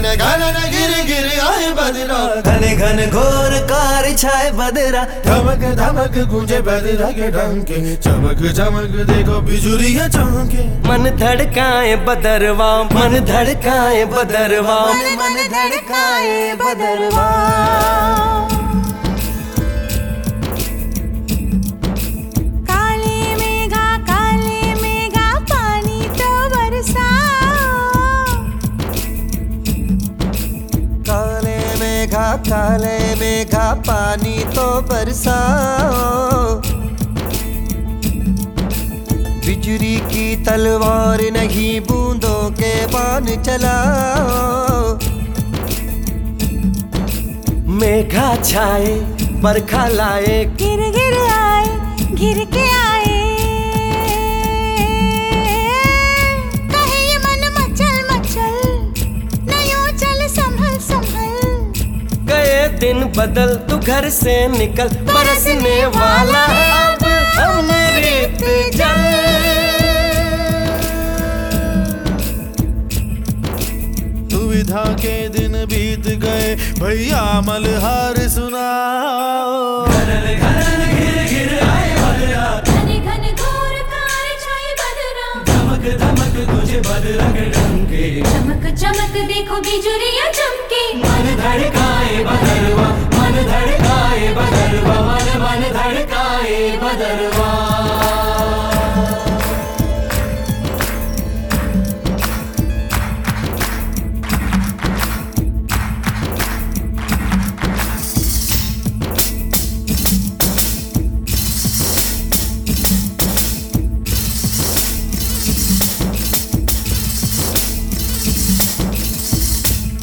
घनन घनन गिर गिर आए बदरा घन घन घोर कार छाए बदरा। धमक धमक गुंजे बदरा के डंके चमक चमक देखो बिजुरिया चमके। मन धड़काए बदरवा मन धड़काए बदरवा। मन मन धड़काए बदरवा। काले मेघा, पानी तो बरसाओ। बिजली की तलवार नहीं, बूंदों के बाण चलाओ। मेघा छाए, बरखा लाए। गिर गिर आए गिर के आए दिन बदल तू घर से निकल बरसने वाला अब अमृत जल। दुविधा के दिन बीत गए भैया मलहार सुनाओ। घने घने घोर कार छाए बदरा चमक चमक देखो बिजुरिया चमके। मन धड़काए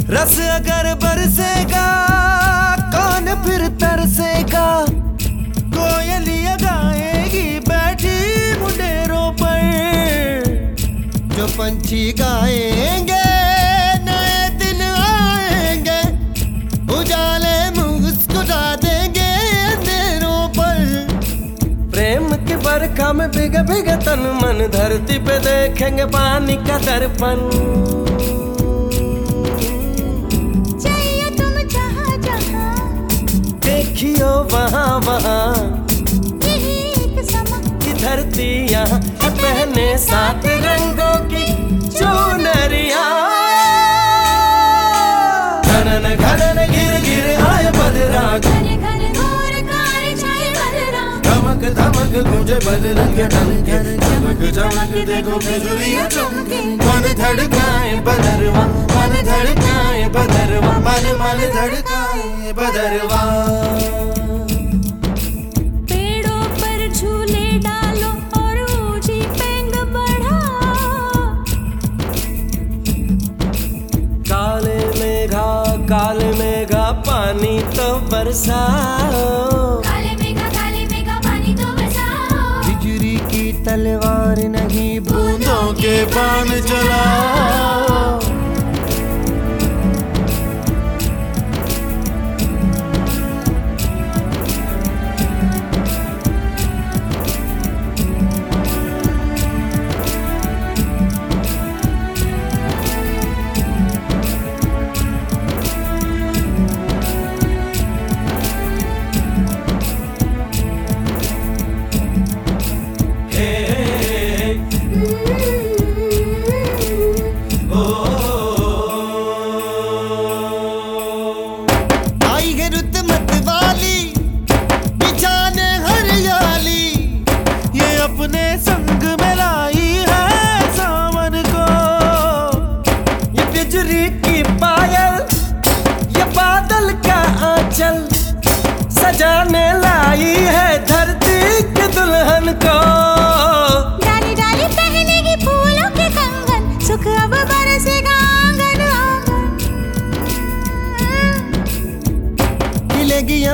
रस अगर बरसेगा, कौन फिर तरसेगा? कोयलिया गाएगी बैठी मुंडेरों पर। जो पंछी गाएँगे, नए दिन आएँगे, उजाले देंगे प्रेम की बरखा में भीग भीग तन मन, धरती पे देखेंगे पानी का दर्पण। वहाँ वहाँ। की धरती यहाँ पहने सात रंगों की चुनरिया। घनन घनन गिर गिर बदरा धमक धमक, गूंजे बदरंग चमक चमक देखो मन धड़काए बदरवा, मन धड़काए बदरवा। मन मन धड़काए बदरवा। मेघा पानी तो बरसाओ। काले मेघा काले मेघा पानी तो बरसाओ। बिजली की तलवार नहीं बूंदों के बाण चलाओ।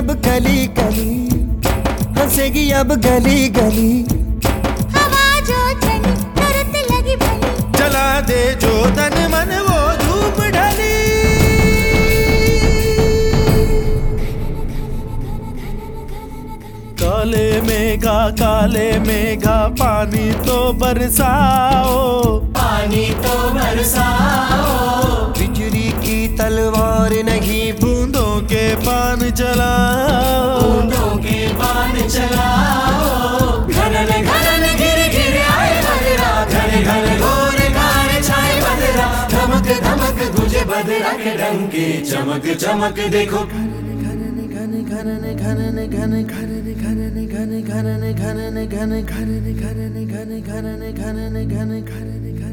अब गली गली हंसेगी अब गली गली। हवा जो चली लगी भली। चला दे जो तन मन वो धूप ढली। काले मेघा काले मेघा पानी तो बरसाओ। पानी तो बरसाओ। बिजली की तलवार नहीं भू के पान चला घर घर घन घार घन घन धमक धमक चमक चमक देखो घन घरन घन घन घरन घरन घन घरन घन घन घरन घन